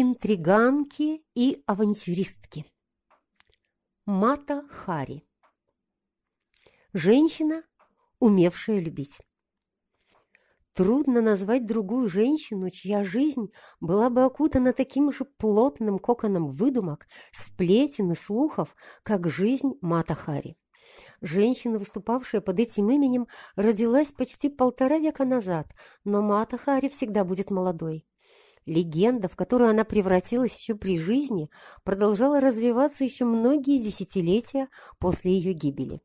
Интриганки и авантюристки. Мата Хари. Женщина, умевшая любить. Трудно назвать другую женщину, чья жизнь была бы окутана таким же плотным коконом выдумок, сплетен и слухов, как жизнь Мата Хари. Женщина, выступавшая под этим именем, родилась почти полтора века назад, но Мата Хари всегда будет молодой. Легенда, в которую она превратилась еще при жизни, продолжала развиваться еще многие десятилетия после ее гибели.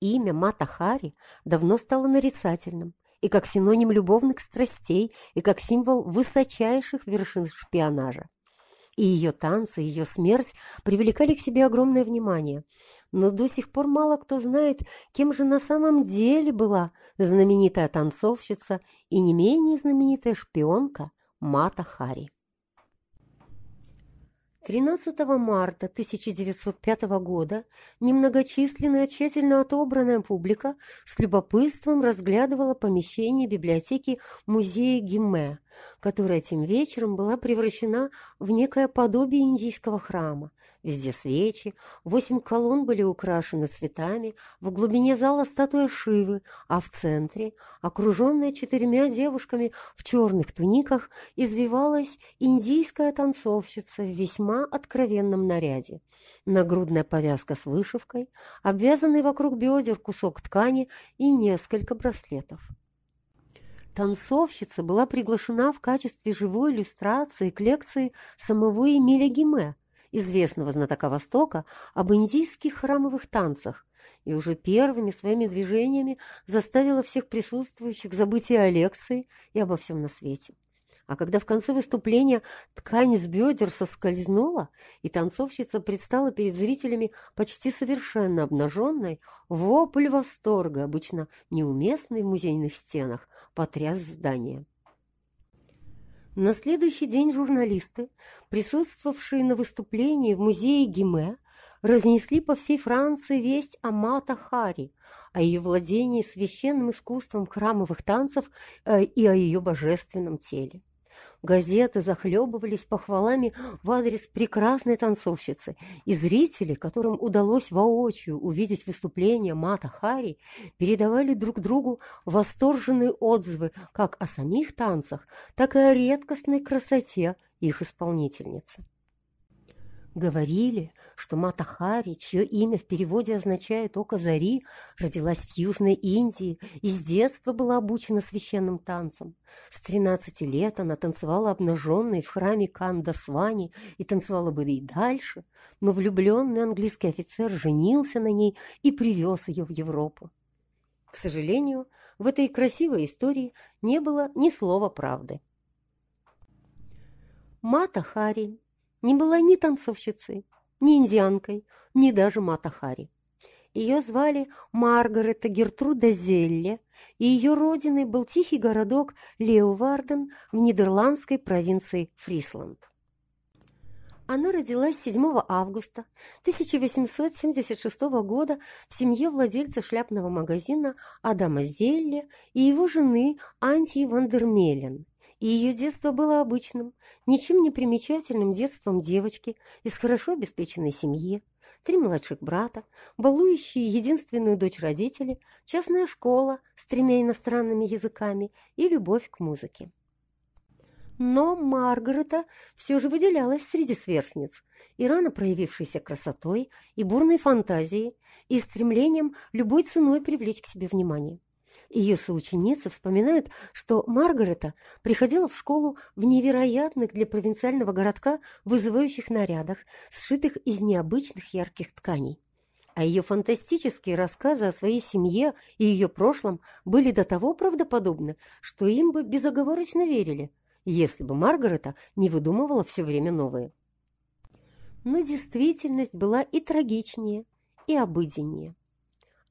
Имя Мата Хари давно стало нарицательным, и как синоним любовных страстей, и как символ высочайших вершин шпионажа. И ее танцы, ее смерть привлекали к себе огромное внимание. Но до сих пор мало кто знает, кем же на самом деле была знаменитая танцовщица и не менее знаменитая шпионка – Мата Хари. 13 марта 1905 года немногочисленная, тщательно отобранная публика с любопытством разглядывала помещение библиотеки музея Гиме, которая тем вечером была превращена в некое подобие индийского храма, Везде свечи, восемь колонн были украшены цветами, в глубине зала статуя Шивы, а в центре, окруженная четырьмя девушками в черных туниках, извивалась индийская танцовщица в весьма откровенном наряде. Нагрудная повязка с вышивкой, обвязанный вокруг бедер кусок ткани и несколько браслетов. Танцовщица была приглашена в качестве живой иллюстрации к лекции самого Эмиля Гиме, известного знатока Востока, об индийских храмовых танцах, и уже первыми своими движениями заставила всех присутствующих забыть и о лекции, и обо всем на свете. А когда в конце выступления ткань с бедер соскользнула, и танцовщица предстала перед зрителями почти совершенно обнаженной, вопль восторга, обычно неуместный в музейных стенах, потряс здание. На следующий день журналисты, присутствовавшие на выступлении в музее Гиме, разнесли по всей Франции весть о Мата Хари, о ее владении священным искусством храмовых танцев э, и о ее божественном теле. Газеты захлебывались похвалами в адрес прекрасной танцовщицы, и зрители, которым удалось воочию увидеть выступление Мата Хари, передавали друг другу восторженные отзывы как о самих танцах, так и о редкостной красоте их исполнительницы. Говорили, что Мата Хари, чье имя в переводе означает «око зари», родилась в Южной Индии и с детства была обучена священным танцам. С 13 лет она танцевала обнаженной в храме Канда Свани и танцевала бы и дальше, но влюбленный английский офицер женился на ней и привез ее в Европу. К сожалению, в этой красивой истории не было ни слова правды. Мата Хари не была ни танцовщицей, ни индианкой, ни даже Матахари. Ее звали Маргарета Гертруда Зелле, и ее родиной был тихий городок Леоварден в нидерландской провинции Фрисланд. Она родилась 7 августа 1876 года в семье владельца шляпного магазина Адама Зелле и его жены Антии Вандермелен и ее детство было обычным, ничем не примечательным детством девочки из хорошо обеспеченной семьи, три младших брата, балующие единственную дочь родители, частная школа с тремя иностранными языками и любовь к музыке. Но Маргарета все же выделялась среди сверстниц и рано проявившейся красотой и бурной фантазией и стремлением любой ценой привлечь к себе внимание. Ее соученицы вспоминают, что Маргарета приходила в школу в невероятных для провинциального городка вызывающих нарядах, сшитых из необычных ярких тканей. А ее фантастические рассказы о своей семье и ее прошлом были до того правдоподобны, что им бы безоговорочно верили, если бы Маргарета не выдумывала все время новые. Но действительность была и трагичнее, и обыденнее.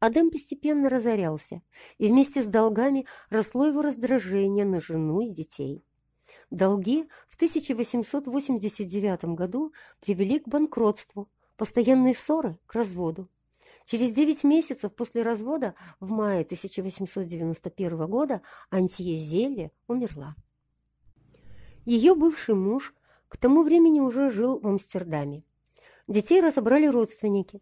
Адем постепенно разорялся, и вместе с долгами росло его раздражение на жену и детей. Долги в 1889 году привели к банкротству, постоянные ссоры – к разводу. Через 9 месяцев после развода, в мае 1891 года, Антье Зелле умерла. Ее бывший муж к тому времени уже жил в Амстердаме. Детей разобрали родственники.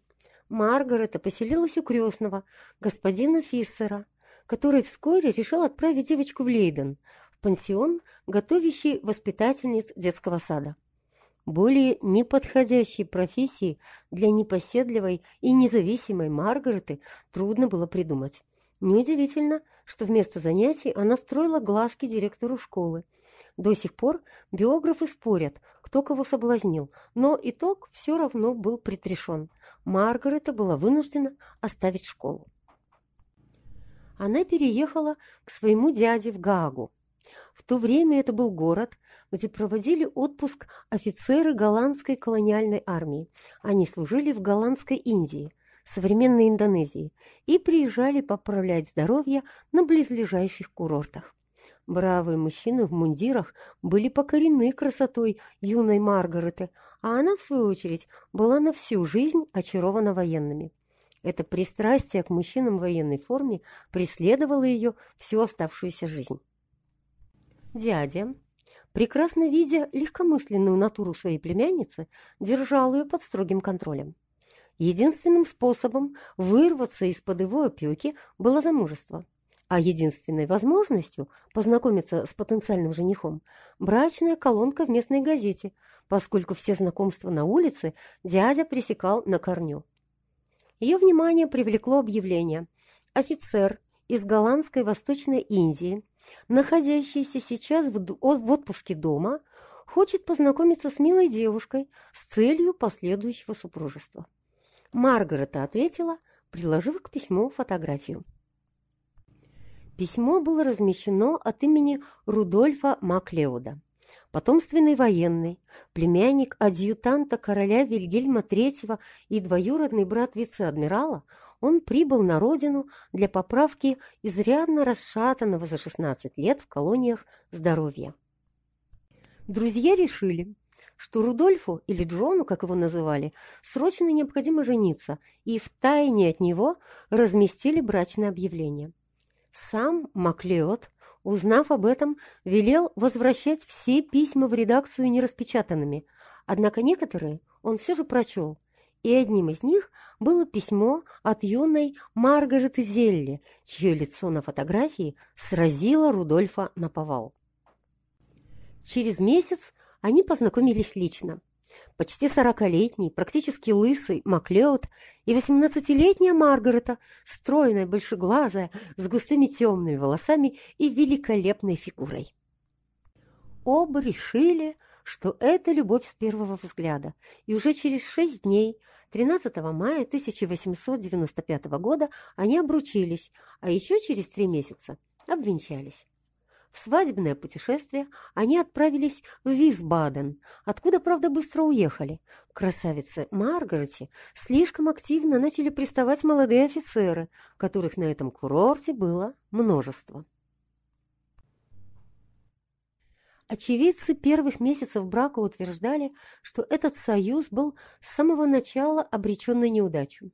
Маргарета поселилась у крестного, господина Фиссера, который вскоре решил отправить девочку в Лейден, в пансион, готовящий воспитательниц детского сада. Более неподходящей профессии для непоседливой и независимой Маргареты трудно было придумать. Неудивительно, что вместо занятий она строила глазки директору школы. До сих пор биографы спорят, кто кого соблазнил, но итог все равно был предрешен. Маргарета была вынуждена оставить школу. Она переехала к своему дяде в Гаагу. В то время это был город, где проводили отпуск офицеры голландской колониальной армии. Они служили в голландской Индии, современной Индонезии, и приезжали поправлять здоровье на близлежащих курортах. Бравые мужчины в мундирах были покорены красотой юной Маргареты, а она, в свою очередь, была на всю жизнь очарована военными. Это пристрастие к мужчинам в военной форме преследовало ее всю оставшуюся жизнь. Дядя, прекрасно видя легкомысленную натуру своей племянницы, держал ее под строгим контролем. Единственным способом вырваться из-под его опеки было замужество, а единственной возможностью познакомиться с потенциальным женихом – брачная колонка в местной газете, поскольку все знакомства на улице дядя пресекал на корню. Ее внимание привлекло объявление «Офицер из голландской Восточной Индии находящийся сейчас в, отпуске дома, хочет познакомиться с милой девушкой с целью последующего супружества. Маргарета ответила, приложив к письму фотографию. Письмо было размещено от имени Рудольфа Маклеуда, потомственный военный, племянник адъютанта короля Вильгельма III и двоюродный брат вице-адмирала, он прибыл на родину для поправки изрядно расшатанного за 16 лет в колониях здоровья. Друзья решили, что Рудольфу или Джону, как его называли, срочно необходимо жениться, и втайне от него разместили брачное объявление. Сам Маклеод, узнав об этом, велел возвращать все письма в редакцию нераспечатанными, однако некоторые он все же прочел – и одним из них было письмо от юной Маргареты Зелли, чье лицо на фотографии сразило Рудольфа на повал. Через месяц они познакомились лично. Почти сорокалетний, практически лысый Маклеод и восемнадцатилетняя Маргарета, стройная, большеглазая, с густыми темными волосами и великолепной фигурой. Оба решили, что это любовь с первого взгляда, и уже через шесть дней, 13 мая 1895 года, они обручились, а еще через три месяца обвенчались. В свадебное путешествие они отправились в Висбаден, откуда, правда, быстро уехали. Красавице Маргарете слишком активно начали приставать молодые офицеры, которых на этом курорте было множество. Очевидцы первых месяцев брака утверждали, что этот союз был с самого начала обречен на неудачу.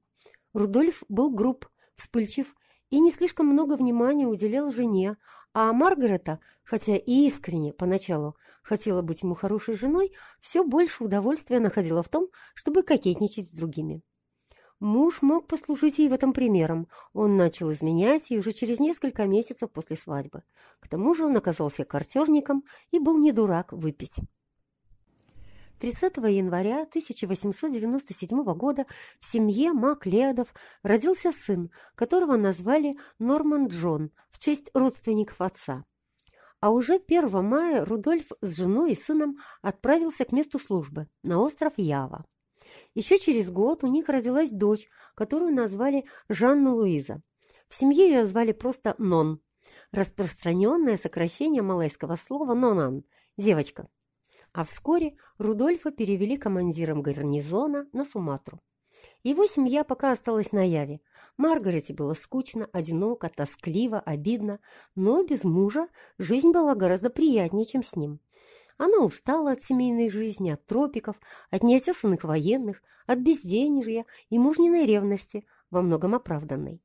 Рудольф был груб, вспыльчив и не слишком много внимания уделял жене, а Маргарета, хотя и искренне поначалу хотела быть ему хорошей женой, все больше удовольствия находила в том, чтобы кокетничать с другими. Муж мог послужить ей в этом примером. Он начал изменять ей уже через несколько месяцев после свадьбы. К тому же он оказался картежником и был не дурак выпить. 30 января 1897 года в семье Маклеодов родился сын, которого назвали Норман Джон в честь родственников отца. А уже 1 мая Рудольф с женой и сыном отправился к месту службы на остров Ява. Еще через год у них родилась дочь, которую назвали Жанна Луиза. В семье ее звали просто Нон, распространенное сокращение малайского слова «нонан» – «девочка». А вскоре Рудольфа перевели командиром гарнизона на Суматру. Его семья пока осталась на Яве. Маргарете было скучно, одиноко, тоскливо, обидно, но без мужа жизнь была гораздо приятнее, чем с ним. Она устала от семейной жизни, от тропиков, от неотесанных военных, от безденежья и мужниной ревности, во многом оправданной.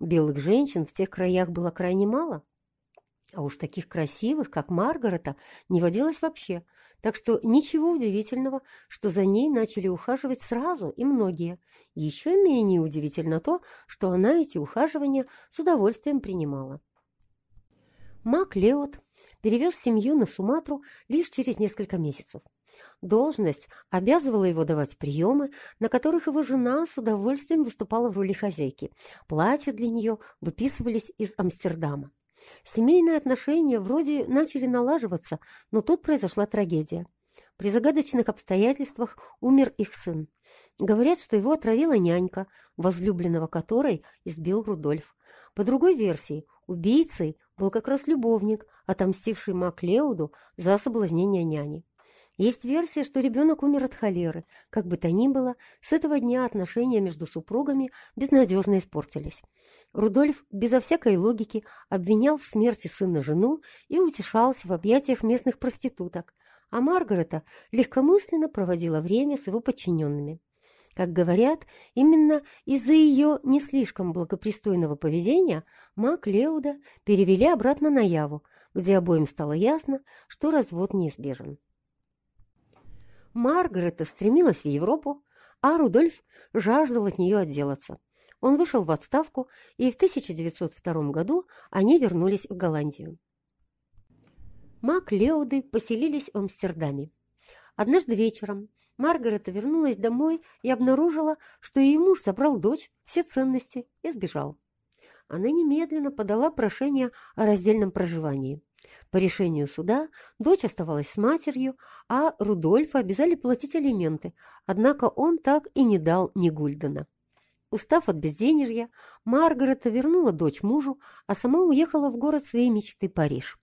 Белых женщин в тех краях было крайне мало. А уж таких красивых, как Маргарета, не водилось вообще. Так что ничего удивительного, что за ней начали ухаживать сразу и многие. Еще менее удивительно то, что она эти ухаживания с удовольствием принимала. Мак Леот перевез семью на Суматру лишь через несколько месяцев. Должность обязывала его давать приемы, на которых его жена с удовольствием выступала в роли хозяйки. Платья для нее выписывались из Амстердама. Семейные отношения вроде начали налаживаться, но тут произошла трагедия. При загадочных обстоятельствах умер их сын. Говорят, что его отравила нянька, возлюбленного которой избил Рудольф. По другой версии, убийцей был как раз любовник, отомстивший Маклеуду за соблазнение няни. Есть версия, что ребенок умер от холеры. Как бы то ни было, с этого дня отношения между супругами безнадежно испортились. Рудольф безо всякой логики обвинял в смерти сына жену и утешался в объятиях местных проституток, а Маргарета легкомысленно проводила время с его подчиненными. Как говорят, именно из-за ее не слишком благопристойного поведения Мак Леуда перевели обратно на Яву, где обоим стало ясно, что развод неизбежен. Маргарета стремилась в Европу, а Рудольф жаждал от нее отделаться. Он вышел в отставку, и в 1902 году они вернулись в Голландию. Мак Леуды поселились в Амстердаме. Однажды вечером Маргарета вернулась домой и обнаружила, что ее муж забрал дочь, все ценности и сбежал. Она немедленно подала прошение о раздельном проживании. По решению суда дочь оставалась с матерью, а Рудольфа обязали платить алименты, однако он так и не дал ни гульдена. Устав от безденежья, Маргарета вернула дочь мужу, а сама уехала в город своей мечты Париж.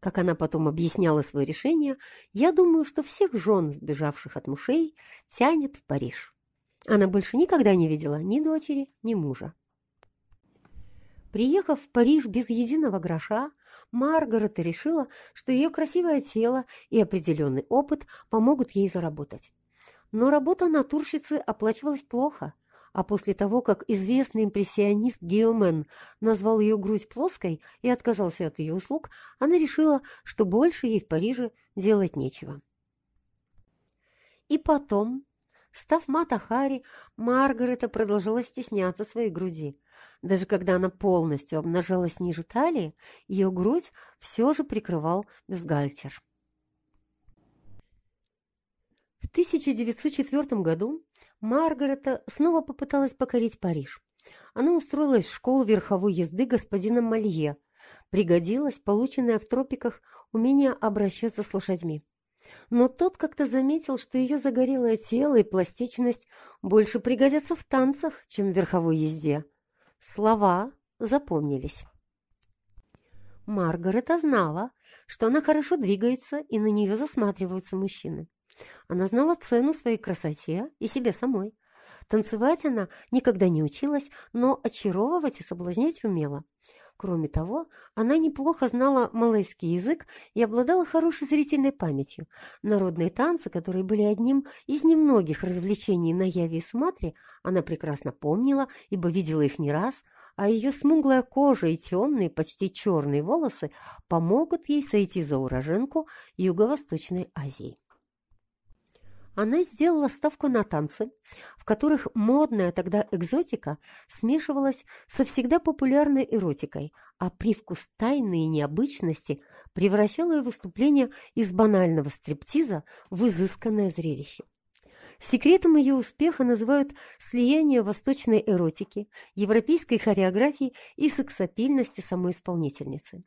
Как она потом объясняла свое решение, я думаю, что всех жен, сбежавших от мужей, тянет в Париж. Она больше никогда не видела ни дочери, ни мужа. Приехав в Париж без единого гроша, Маргарет решила, что ее красивое тело и определенный опыт помогут ей заработать. Но работа натурщицы оплачивалась плохо, а после того, как известный импрессионист Геомен назвал ее грудь плоской и отказался от ее услуг, она решила, что больше ей в Париже делать нечего. И потом, став Мата Хари, Маргарета продолжала стесняться своей груди – даже когда она полностью обнажалась ниже талии, ее грудь все же прикрывал бюстгальтер. В 1904 году Маргарета снова попыталась покорить Париж. Она устроилась в школу верховой езды господина Малье. Пригодилось полученное в тропиках умение обращаться с лошадьми. Но тот как-то заметил, что ее загорелое тело и пластичность больше пригодятся в танцах, чем в верховой езде – Слова запомнились. Маргарета знала, что она хорошо двигается, и на нее засматриваются мужчины. Она знала цену своей красоте и себе самой. Танцевать она никогда не училась, но очаровывать и соблазнять умела. Кроме того, она неплохо знала малайский язык и обладала хорошей зрительной памятью. Народные танцы, которые были одним из немногих развлечений на Яве и Суматре, она прекрасно помнила, ибо видела их не раз, а ее смуглая кожа и темные, почти черные волосы помогут ей сойти за уроженку Юго-Восточной Азии она сделала ставку на танцы, в которых модная тогда экзотика смешивалась со всегда популярной эротикой, а привкус тайны и необычности превращал ее выступление из банального стриптиза в изысканное зрелище. Секретом ее успеха называют слияние восточной эротики, европейской хореографии и сексапильности самой исполнительницы.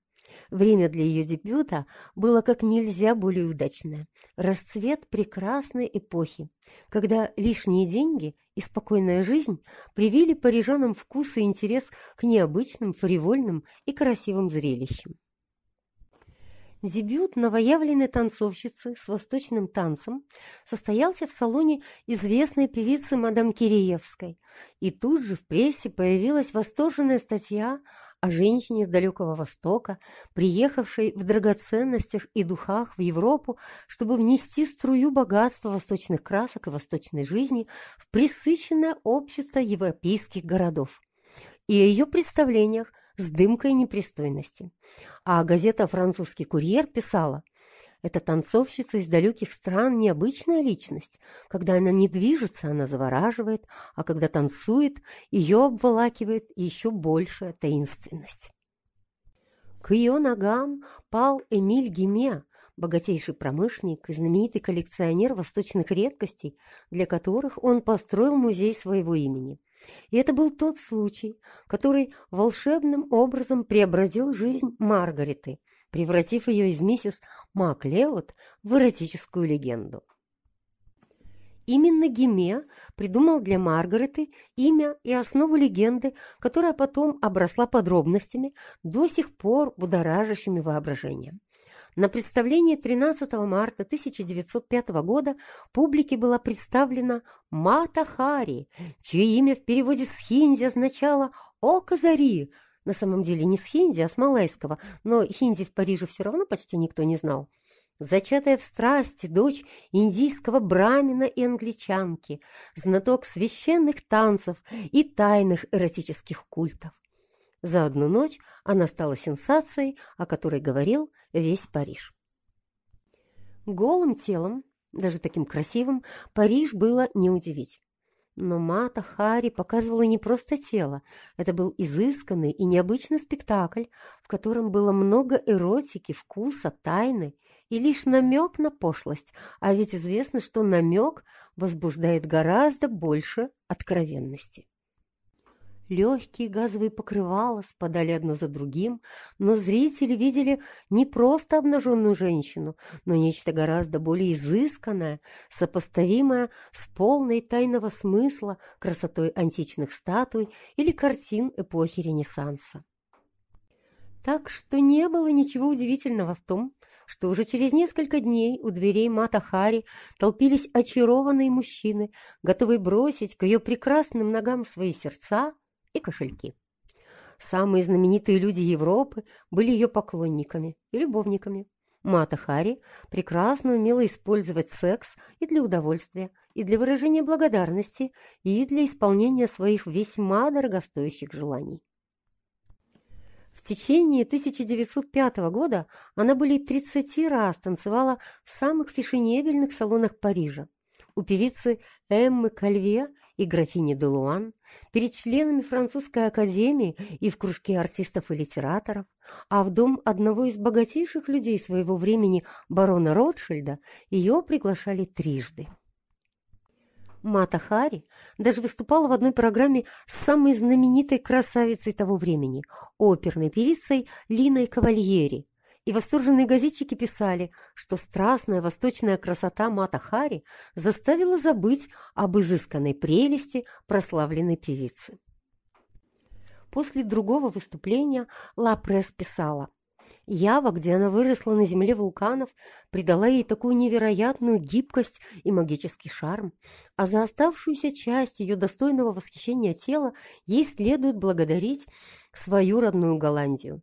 Время для ее дебюта было как нельзя более удачное. Расцвет прекрасной эпохи, когда лишние деньги и спокойная жизнь привили парижанам вкус и интерес к необычным, фривольным и красивым зрелищам. Дебют новоявленной танцовщицы с восточным танцем состоялся в салоне известной певицы мадам Киреевской, и тут же в прессе появилась восторженная статья о женщине с далекого Востока, приехавшей в драгоценностях и духах в Европу, чтобы внести струю богатства восточных красок и восточной жизни в присыщенное общество европейских городов. И о ее представлениях с дымкой непристойности. А газета «Французский курьер» писала, эта танцовщица из далеких стран – необычная личность. Когда она не движется, она завораживает, а когда танцует, ее обволакивает еще большая таинственность. К ее ногам пал Эмиль Гиме, богатейший промышленник и знаменитый коллекционер восточных редкостей, для которых он построил музей своего имени. И это был тот случай, который волшебным образом преобразил жизнь Маргареты, превратив ее из миссис Маклеод в эротическую легенду. Именно Гиме придумал для Маргареты имя и основу легенды, которая потом обросла подробностями, до сих пор будоражащими воображение. На представлении 13 марта 1905 года публике была представлена Мата Хари, чье имя в переводе с хинди означало «Око зари», на самом деле не с хинди, а с малайского, но хинди в Париже все равно почти никто не знал. Зачатая в страсти дочь индийского брамина и англичанки, знаток священных танцев и тайных эротических культов. За одну ночь она стала сенсацией, о которой говорил весь Париж. Голым телом, даже таким красивым, Париж было не удивить. Но Мата Хари показывала не просто тело. Это был изысканный и необычный спектакль, в котором было много эротики, вкуса, тайны и лишь намек на пошлость. А ведь известно, что намек возбуждает гораздо больше откровенности. Легкие газовые покрывала спадали одно за другим, но зрители видели не просто обнаженную женщину, но нечто гораздо более изысканное, сопоставимое с полной тайного смысла красотой античных статуй или картин эпохи Ренессанса. Так что не было ничего удивительного в том, что уже через несколько дней у дверей Мата Хари толпились очарованные мужчины, готовые бросить к ее прекрасным ногам свои сердца и кошельки. Самые знаменитые люди Европы были ее поклонниками и любовниками. Мата Хари прекрасно умела использовать секс и для удовольствия, и для выражения благодарности, и для исполнения своих весьма дорогостоящих желаний. В течение 1905 года она более 30 раз танцевала в самых фешенебельных салонах Парижа. У певицы Эммы Кальве и графини де Луан, перед членами французской академии и в кружке артистов и литераторов, а в дом одного из богатейших людей своего времени, барона Ротшильда, ее приглашали трижды. Мата Хари даже выступала в одной программе с самой знаменитой красавицей того времени, оперной певицей Линой Кавальери, и восторженные газетчики писали, что страстная восточная красота Мата Хари заставила забыть об изысканной прелести прославленной певицы. После другого выступления Ла Пресс писала, Ява, где она выросла на земле вулканов, придала ей такую невероятную гибкость и магический шарм, а за оставшуюся часть ее достойного восхищения тела ей следует благодарить свою родную Голландию.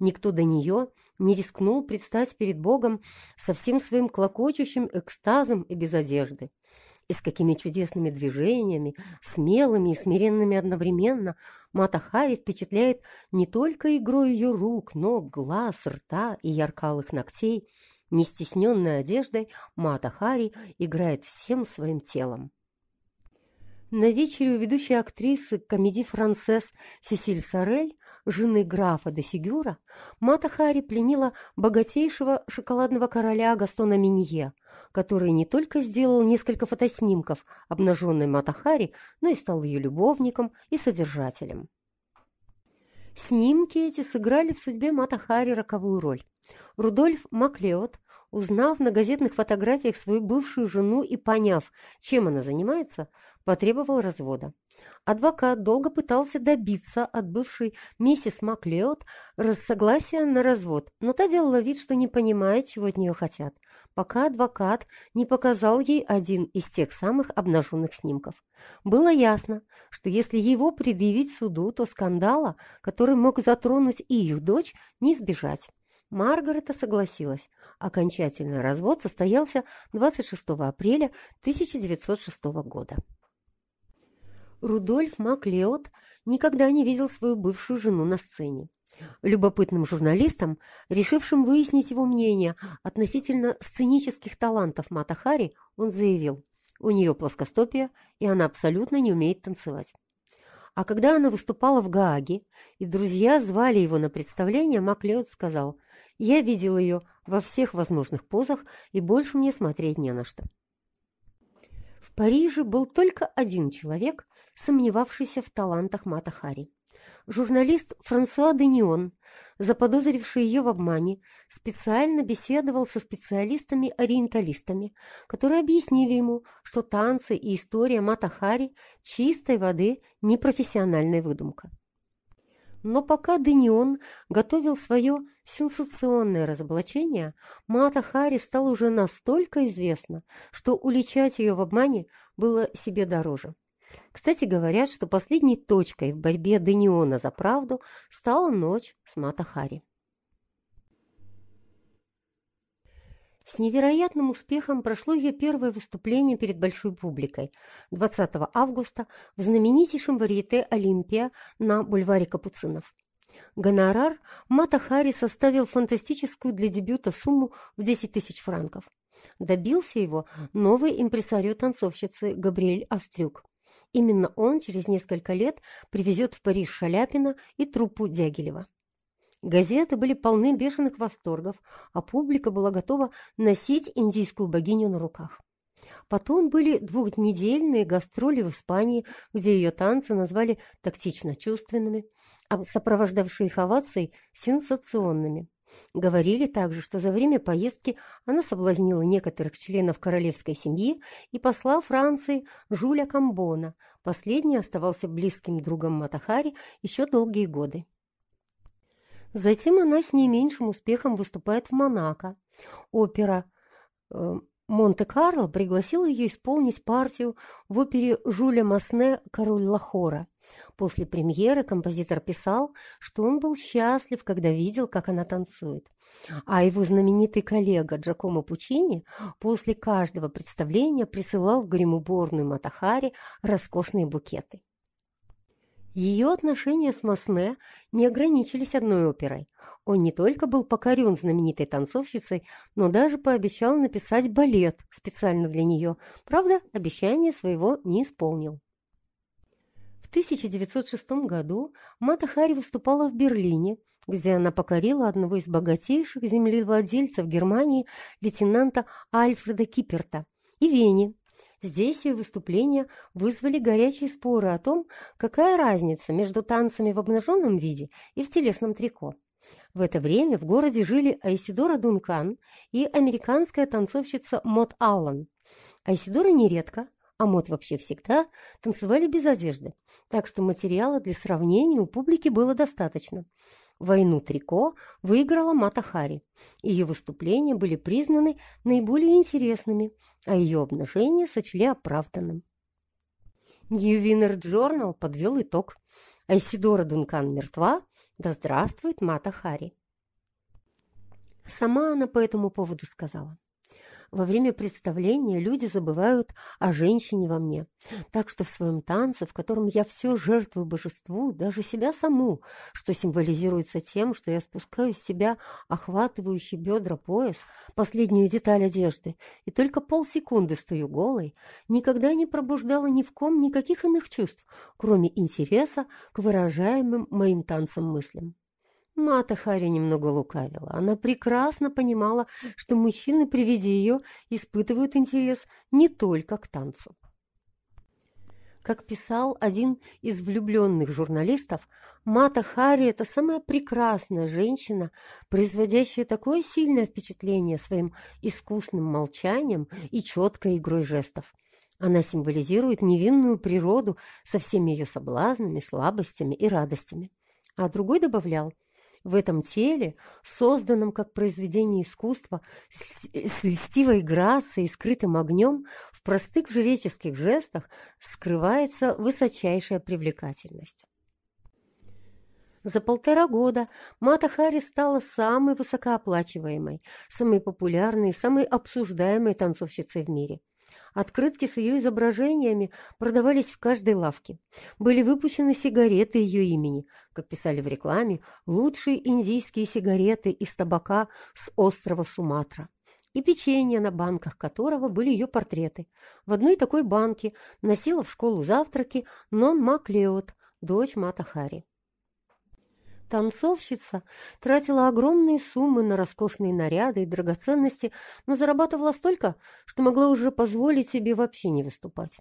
Никто до нее не рискнул предстать перед Богом со всем своим клокочущим экстазом и без одежды. И с какими чудесными движениями, смелыми и смиренными одновременно, Мата Хари впечатляет не только игрой ее рук, ног, глаз, рта и яркалых ногтей. Не стесненной одеждой Мата Хари играет всем своим телом. На вечере у ведущей актрисы комедии «Францесс» Сесиль Сорель жены графа де Сигюра, Мата Хари пленила богатейшего шоколадного короля Гастона Минье, который не только сделал несколько фотоснимков обнаженной Мата Хари, но и стал ее любовником и содержателем. Снимки эти сыграли в судьбе Мата Хари роковую роль. Рудольф Маклеод, узнав на газетных фотографиях свою бывшую жену и поняв, чем она занимается, потребовал развода. Адвокат долго пытался добиться от бывшей миссис Маклеод согласия на развод, но та делала вид, что не понимает, чего от нее хотят, пока адвокат не показал ей один из тех самых обнаженных снимков. Было ясно, что если его предъявить суду, то скандала, который мог затронуть и их дочь, не избежать. Маргарета согласилась. Окончательный развод состоялся 26 апреля 1906 года. Рудольф Маклеод никогда не видел свою бывшую жену на сцене. Любопытным журналистам, решившим выяснить его мнение относительно сценических талантов Мата Хари, он заявил, у нее плоскостопие, и она абсолютно не умеет танцевать. А когда она выступала в Гааге, и друзья звали его на представление, Маклеод сказал, «Я видел ее во всех возможных позах, и больше мне смотреть не на что». В Париже был только один человек, сомневавшийся в талантах Мата Хари. Журналист Франсуа Денион, заподозривший ее в обмане, специально беседовал со специалистами-ориенталистами, которые объяснили ему, что танцы и история Матахари чистой воды непрофессиональная выдумка. Но пока Денион готовил свое сенсационное разоблачение, Мата Хари стал уже настолько известна, что уличать ее в обмане было себе дороже. Кстати, говорят, что последней точкой в борьбе Дениона за правду стала ночь с Матахари. С невероятным успехом прошло ее первое выступление перед большой публикой 20 августа в знаменитейшем варьете «Олимпия» на бульваре Капуцинов. Гонорар Мата Хари составил фантастическую для дебюта сумму в 10 тысяч франков. Добился его новый импресарио танцовщицы Габриэль Острюк. Именно он через несколько лет привезет в Париж Шаляпина и труппу Дягилева. Газеты были полны бешеных восторгов, а публика была готова носить индийскую богиню на руках. Потом были двухнедельные гастроли в Испании, где ее танцы назвали тактично чувственными, а сопровождавшие их овации – сенсационными. Говорили также, что за время поездки она соблазнила некоторых членов королевской семьи и посла Франции Жуля Камбона. Последний оставался близким другом Матахари еще долгие годы. Затем она с не меньшим успехом выступает в Монако. Опера э, Монте-Карло пригласила ее исполнить партию в опере Жюля Масне «Король Лахора». После премьеры композитор писал, что он был счастлив, когда видел, как она танцует. А его знаменитый коллега Джакомо Пучини после каждого представления присылал в гримуборную Матахари роскошные букеты. Ее отношения с Масне не ограничились одной оперой. Он не только был покорен знаменитой танцовщицей, но даже пообещал написать балет специально для нее. Правда, обещание своего не исполнил. В 1906 году Мата Хари выступала в Берлине, где она покорила одного из богатейших землевладельцев Германии, лейтенанта Альфреда Киперта, и Вене, Здесь ее выступления вызвали горячие споры о том, какая разница между танцами в обнаженном виде и в телесном трико. В это время в городе жили Айсидора Дункан и американская танцовщица Мот Аллан. Айсидора нередко, а Мот вообще всегда, танцевали без одежды, так что материала для сравнения у публики было достаточно. Войну трико выиграла Мата Хари. Ее выступления были признаны наиболее интересными, а ее обнажение сочли оправданным. New Winner Journal подвел итог. Айсидора Дункан мертва, да здравствует Мата Хари. Сама она по этому поводу сказала. Во время представления люди забывают о женщине во мне. Так что в своем танце, в котором я все жертвую божеству, даже себя саму, что символизируется тем, что я спускаю с себя охватывающий бедра пояс, последнюю деталь одежды, и только полсекунды стою голой, никогда не пробуждала ни в ком никаких иных чувств, кроме интереса к выражаемым моим танцам мыслям. Мата Хари немного лукавила. Она прекрасно понимала, что мужчины при виде ее испытывают интерес не только к танцу. Как писал один из влюбленных журналистов, Мата Хари – это самая прекрасная женщина, производящая такое сильное впечатление своим искусным молчанием и четкой игрой жестов. Она символизирует невинную природу со всеми ее соблазнами, слабостями и радостями. А другой добавлял – в этом теле, созданном как произведение искусства, с, с льстивой грацией и скрытым огнем, в простых жреческих жестах скрывается высочайшая привлекательность. За полтора года Мата Хари стала самой высокооплачиваемой, самой популярной, самой обсуждаемой танцовщицей в мире. Открытки с ее изображениями продавались в каждой лавке. Были выпущены сигареты ее имени, как писали в рекламе, лучшие индийские сигареты из табака с острова Суматра и печенье, на банках которого были ее портреты. В одной такой банке носила в школу завтраки Нон Маклеод, дочь Мата Хари. Танцовщица тратила огромные суммы на роскошные наряды и драгоценности, но зарабатывала столько, что могла уже позволить себе вообще не выступать.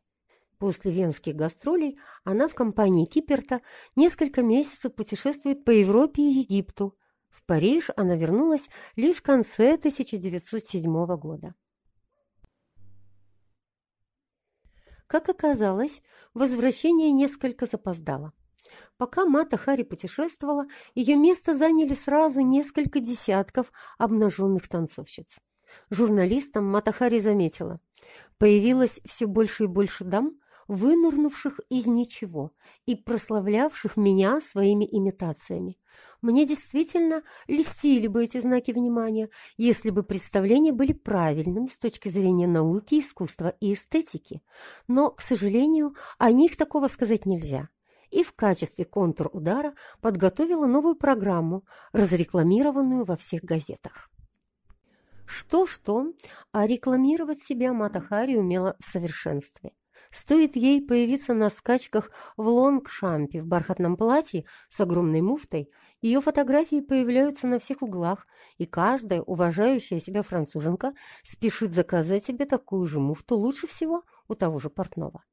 После венских гастролей она в компании Киперта несколько месяцев путешествует по Европе и Египту. В Париж она вернулась лишь в конце 1907 года. Как оказалось, возвращение несколько запоздало. Пока Мата Хари путешествовала, ее место заняли сразу несколько десятков обнаженных танцовщиц. Журналистам Мата Хари заметила, появилось все больше и больше дам, вынырнувших из ничего и прославлявших меня своими имитациями. Мне действительно льстили бы эти знаки внимания, если бы представления были правильными с точки зрения науки, искусства и эстетики. Но, к сожалению, о них такого сказать нельзя и в качестве контрудара подготовила новую программу, разрекламированную во всех газетах. Что-что, а рекламировать себя Матахари умела в совершенстве. Стоит ей появиться на скачках в лонгшампе в бархатном платье с огромной муфтой, ее фотографии появляются на всех углах, и каждая уважающая себя француженка спешит заказать себе такую же муфту лучше всего у того же портного.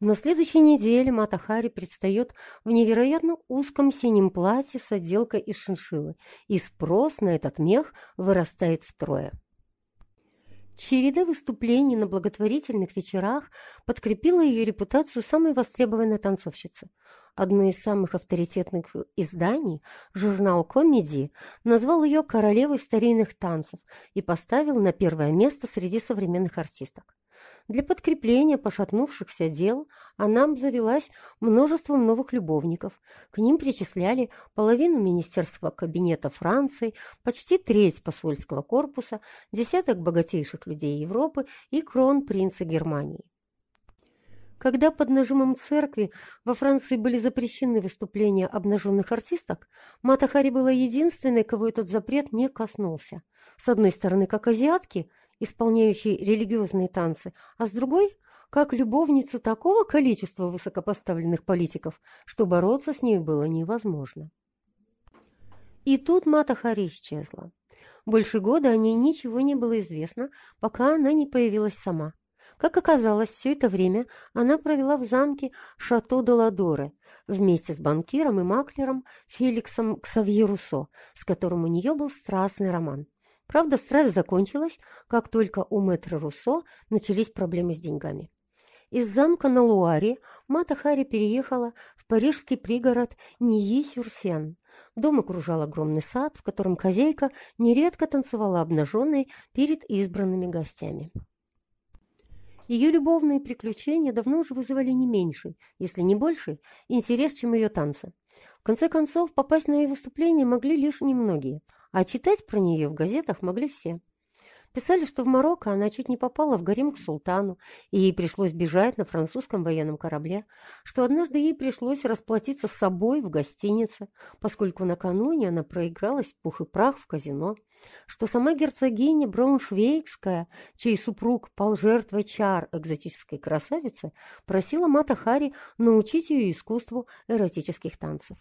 На следующей неделе Мата Хари предстает в невероятно узком синем платье с отделкой из шиншиллы, и спрос на этот мех вырастает втрое. Череда выступлений на благотворительных вечерах подкрепила ее репутацию самой востребованной танцовщицы. Одно из самых авторитетных изданий, журнал «Комедии», назвал ее королевой старинных танцев и поставил на первое место среди современных артисток. Для подкрепления пошатнувшихся дел она обзавелась множеством новых любовников. К ним причисляли половину Министерства кабинета Франции, почти треть посольского корпуса, десяток богатейших людей Европы и крон-принца Германии. Когда под нажимом церкви во Франции были запрещены выступления обнаженных артисток, Мата Хари была единственной, кого этот запрет не коснулся. С одной стороны, как азиатки, исполняющей религиозные танцы, а с другой – как любовница такого количества высокопоставленных политиков, что бороться с ней было невозможно. И тут Мата Хари исчезла. Больше года о ней ничего не было известно, пока она не появилась сама. Как оказалось, все это время она провела в замке Шато де Ладоре вместе с банкиром и маклером Феликсом Ксавье Руссо, с которым у нее был страстный роман. Правда, страсть закончилась, как только у мэтра Руссо начались проблемы с деньгами. Из замка на Луаре Мата Хари переехала в парижский пригород Нии-Сюрсен. Дом окружал огромный сад, в котором хозяйка нередко танцевала обнаженной перед избранными гостями. Ее любовные приключения давно уже вызывали не меньший, если не больший, интерес, чем ее танцы. В конце концов, попасть на ее выступление могли лишь немногие – а читать про нее в газетах могли все. Писали, что в Марокко она чуть не попала в гарем к султану, и ей пришлось бежать на французском военном корабле, что однажды ей пришлось расплатиться с собой в гостинице, поскольку накануне она проигралась в пух и прах в казино, что сама герцогиня Брауншвейгская, чей супруг пал жертвой чар экзотической красавицы, просила Мата Хари научить ее искусству эротических танцев.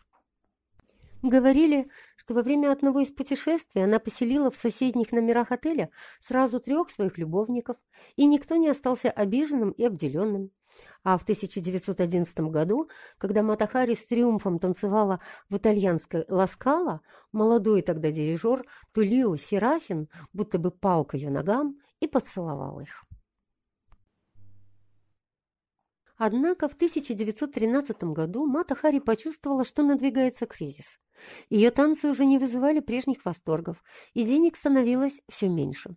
Говорили, что во время одного из путешествий она поселила в соседних номерах отеля сразу трех своих любовников, и никто не остался обиженным и обделенным. А в 1911 году, когда Матахари с триумфом танцевала в итальянской Ласкала, молодой тогда дирижер Тулио Серафин будто бы пал к ее ногам и поцеловал их. Однако в 1913 году Мата Хари почувствовала, что надвигается кризис. Ее танцы уже не вызывали прежних восторгов, и денег становилось все меньше.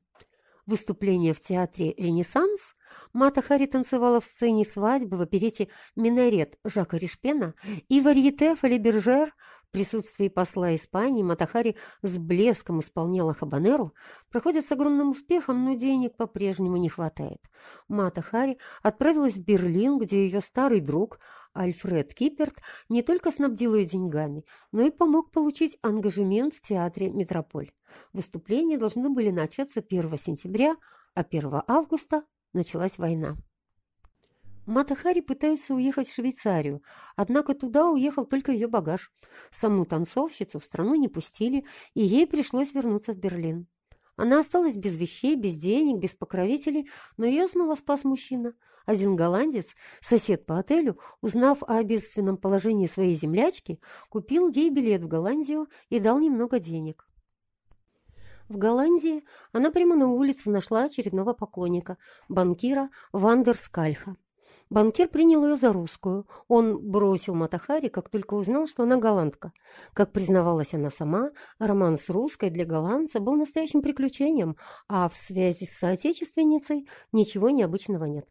Выступление в театре «Ренессанс» Мата Хари танцевала в сцене свадьбы в оперете «Минарет» Жака Ришпена и варьете Фалибержер в присутствии посла Испании Матахари с блеском исполняла хабанеру, проходит с огромным успехом, но денег по-прежнему не хватает. Матахари отправилась в Берлин, где ее старый друг Альфред Киперт не только снабдил ее деньгами, но и помог получить ангажемент в театре «Метрополь». Выступления должны были начаться 1 сентября, а 1 августа началась война. Матахари пытается уехать в Швейцарию, однако туда уехал только ее багаж. Саму танцовщицу в страну не пустили, и ей пришлось вернуться в Берлин. Она осталась без вещей, без денег, без покровителей, но ее снова спас мужчина. Один голландец, сосед по отелю, узнав о бедственном положении своей землячки, купил ей билет в Голландию и дал немного денег. В Голландии она прямо на улице нашла очередного поклонника, банкира Вандерскальха. Банкир принял ее за русскую. Он бросил Матахари, как только узнал, что она голландка. Как признавалась она сама, роман с русской для голландца был настоящим приключением, а в связи с соотечественницей ничего необычного нет.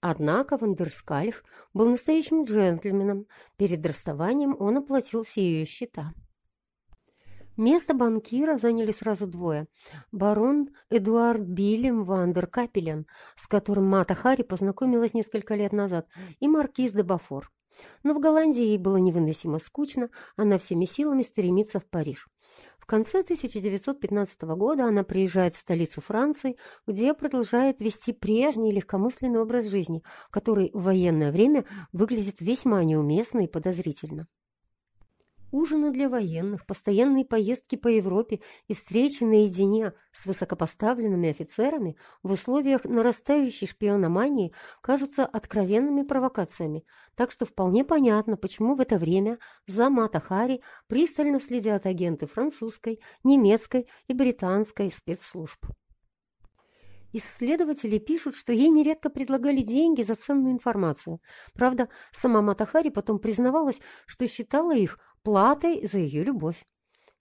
Однако Вандерскальх был настоящим джентльменом. Перед расставанием он оплатил все ее счета. Место банкира заняли сразу двое. Барон Эдуард Виллем Вандер Капелен, с которым Мата Хари познакомилась несколько лет назад, и маркиз де Бафор. Но в Голландии ей было невыносимо скучно, она всеми силами стремится в Париж. В конце 1915 года она приезжает в столицу Франции, где продолжает вести прежний легкомысленный образ жизни, который в военное время выглядит весьма неуместно и подозрительно. Ужины для военных, постоянные поездки по Европе и встречи наедине с высокопоставленными офицерами в условиях нарастающей шпиономании кажутся откровенными провокациями, так что вполне понятно, почему в это время за Мата Хари пристально следят агенты французской, немецкой и британской спецслужб. Исследователи пишут, что ей нередко предлагали деньги за ценную информацию. Правда, сама Матахари потом признавалась, что считала их платой за ее любовь.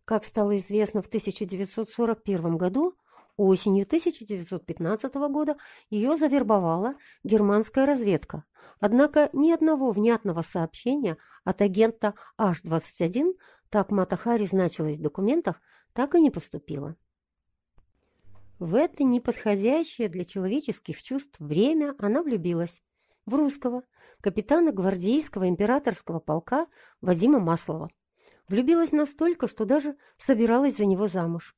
Как стало известно в 1941 году, осенью 1915 года ее завербовала германская разведка. Однако ни одного внятного сообщения от агента H-21, так Матахари значилось в документах, так и не поступило. В это неподходящее для человеческих чувств время она влюбилась в русского, капитана гвардейского императорского полка Вадима Маслова. Влюбилась настолько, что даже собиралась за него замуж.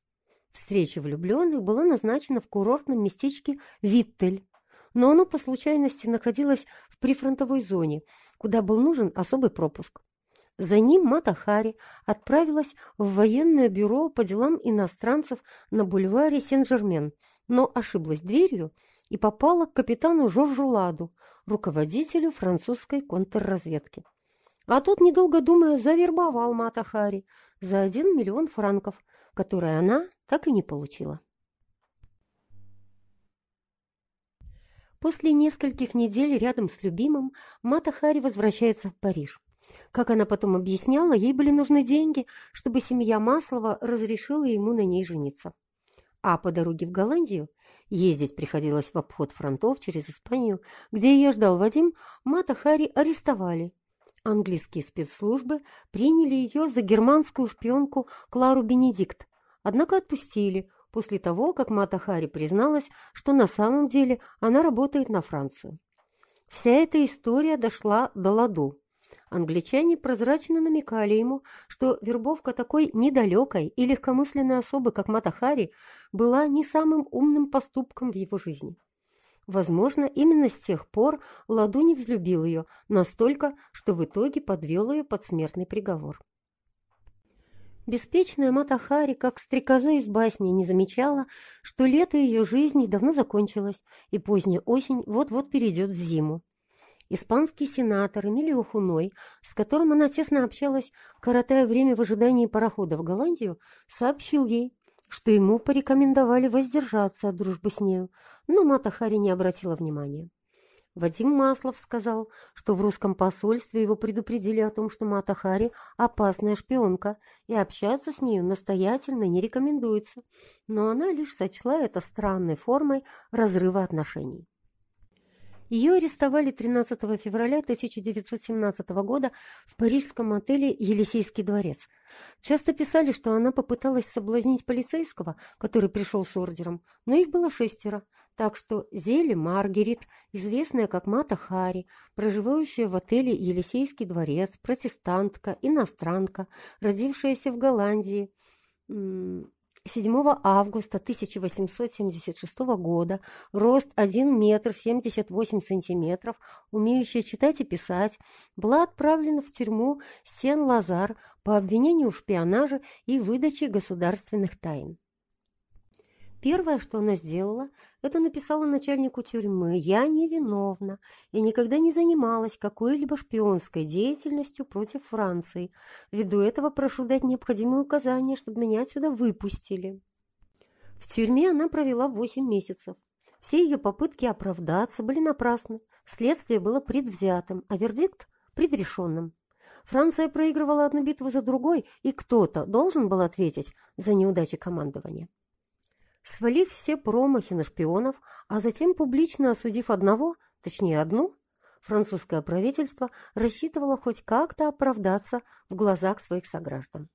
Встреча влюбленных была назначена в курортном местечке Виттель, но оно по случайности находилось в прифронтовой зоне, куда был нужен особый пропуск. За ним Мата Хари отправилась в военное бюро по делам иностранцев на бульваре Сен-Жермен, но ошиблась дверью и попала к капитану Жоржу Ладу, руководителю французской контрразведки. А тот, недолго думая, завербовал Мата Хари за один миллион франков, которые она так и не получила. После нескольких недель рядом с любимым Мата Хари возвращается в Париж. Как она потом объясняла, ей были нужны деньги, чтобы семья Маслова разрешила ему на ней жениться. А по дороге в Голландию Ездить приходилось в обход фронтов через Испанию, где ее ждал Вадим, Мата Хари арестовали. Английские спецслужбы приняли ее за германскую шпионку Клару Бенедикт, однако отпустили после того, как Мата Хари призналась, что на самом деле она работает на Францию. Вся эта история дошла до ладу. Англичане прозрачно намекали ему, что вербовка такой недалекой и легкомысленной особы, как Матахари, была не самым умным поступком в его жизни. Возможно, именно с тех пор Ладу не взлюбил ее настолько, что в итоге подвел ее под смертный приговор. Беспечная Матахари, как стрекоза из басни, не замечала, что лето ее жизни давно закончилось, и поздняя осень вот-вот перейдет в зиму. Испанский сенатор Эмилио Хуной, с которым она тесно общалась, коротая время в ожидании парохода в Голландию, сообщил ей, что ему порекомендовали воздержаться от дружбы с нею, но Мата Хари не обратила внимания. Вадим Маслов сказал, что в русском посольстве его предупредили о том, что Мата Хари – опасная шпионка, и общаться с нею настоятельно не рекомендуется, но она лишь сочла это странной формой разрыва отношений. Ее арестовали 13 февраля 1917 года в парижском отеле «Елисейский дворец». Часто писали, что она попыталась соблазнить полицейского, который пришел с ордером, но их было шестеро, так что Зели Маргарет, известная как Мата Хари, проживающая в отеле «Елисейский дворец», протестантка, иностранка, родившаяся в Голландии, 7 августа 1876 года, рост 1 метр 78 сантиметров, умеющая читать и писать, была отправлена в тюрьму Сен-Лазар по обвинению в шпионаже и выдаче государственных тайн. Первое, что она сделала, это написала начальнику тюрьмы «Я невиновна и никогда не занималась какой-либо шпионской деятельностью против Франции. Ввиду этого прошу дать необходимые указания, чтобы меня отсюда выпустили». В тюрьме она провела 8 месяцев. Все ее попытки оправдаться были напрасны. Следствие было предвзятым, а вердикт – предрешенным. Франция проигрывала одну битву за другой, и кто-то должен был ответить за неудачи командования. Свалив все промахи на шпионов, а затем публично осудив одного, точнее одну, французское правительство рассчитывало хоть как-то оправдаться в глазах своих сограждан.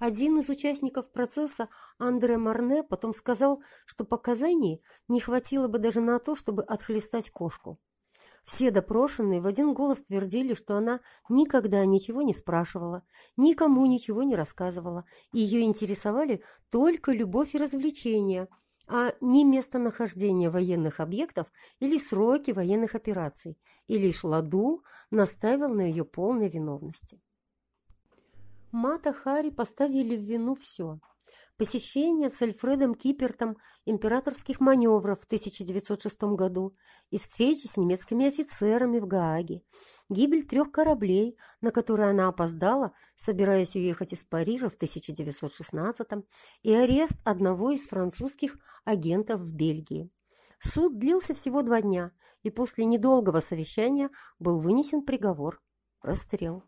Один из участников процесса, Андре Марне, потом сказал, что показаний не хватило бы даже на то, чтобы отхлестать кошку. Все допрошенные в один голос твердили, что она никогда ничего не спрашивала, никому ничего не рассказывала, и ее интересовали только любовь и развлечения, а не местонахождение военных объектов или сроки военных операций, и лишь Ладу настаивал на ее полной виновности. Мата Хари поставили в вину все – посещение с Альфредом Кипертом императорских маневров в 1906 году и встречи с немецкими офицерами в Гааге, гибель трех кораблей, на которые она опоздала, собираясь уехать из Парижа в 1916 и арест одного из французских агентов в Бельгии. Суд длился всего два дня, и после недолгого совещания был вынесен приговор – расстрел.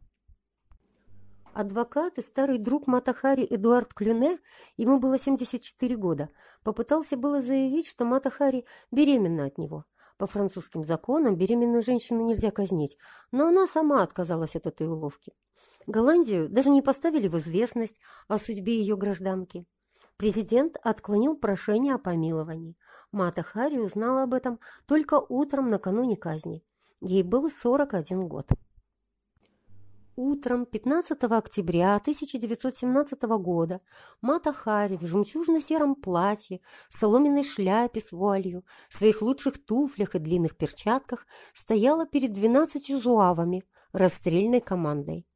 Адвокат и старый друг Матахари Эдуард Клюне, ему было 74 года, попытался было заявить, что Матахари беременна от него. По французским законам беременную женщину нельзя казнить, но она сама отказалась от этой уловки. Голландию даже не поставили в известность о судьбе ее гражданки. Президент отклонил прошение о помиловании. Мата Хари узнала об этом только утром накануне казни. Ей был 41 год. Утром 15 октября 1917 года Мата Хари в жемчужно-сером платье, соломенной шляпе с вуалью, своих лучших туфлях и длинных перчатках стояла перед двенадцатью зуавами, расстрельной командой.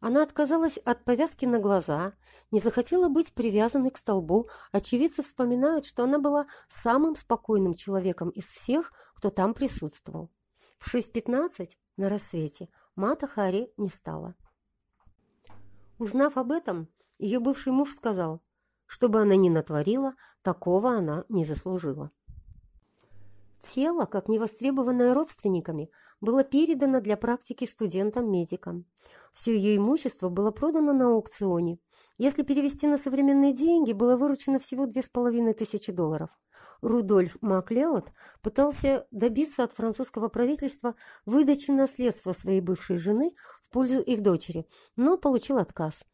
Она отказалась от повязки на глаза, не захотела быть привязанной к столбу. Очевидцы вспоминают, что она была самым спокойным человеком из всех, кто там присутствовал. В 6.15 на рассвете Мата Хари не стала. Узнав об этом, ее бывший муж сказал, что бы она ни натворила, такого она не заслужила. Тело, как невостребованное родственниками, было передано для практики студентам-медикам. Все ее имущество было продано на аукционе. Если перевести на современные деньги, было выручено всего две с половиной тысячи долларов. Рудольф Маклеод пытался добиться от французского правительства выдачи наследства своей бывшей жены в пользу их дочери, но получил отказ.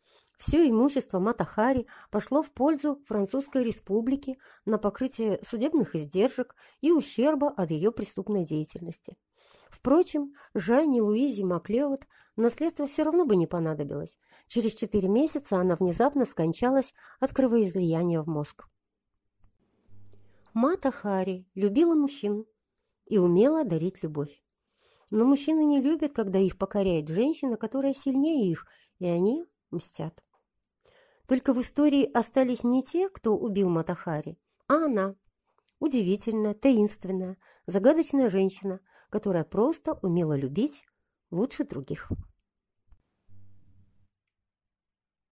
Все имущество Матахари пошло в пользу Французской республики на покрытие судебных издержек и ущерба от ее преступной деятельности. Впрочем, Жанне Луизе Маклеод наследство все равно бы не понадобилось. Через четыре месяца она внезапно скончалась от кровоизлияния в мозг. Мата Хари любила мужчин и умела дарить любовь. Но мужчины не любят, когда их покоряет женщина, которая сильнее их, и они мстят. Только в истории остались не те, кто убил Матахари, а она. Удивительная, таинственная, загадочная женщина, которая просто умела любить лучше других.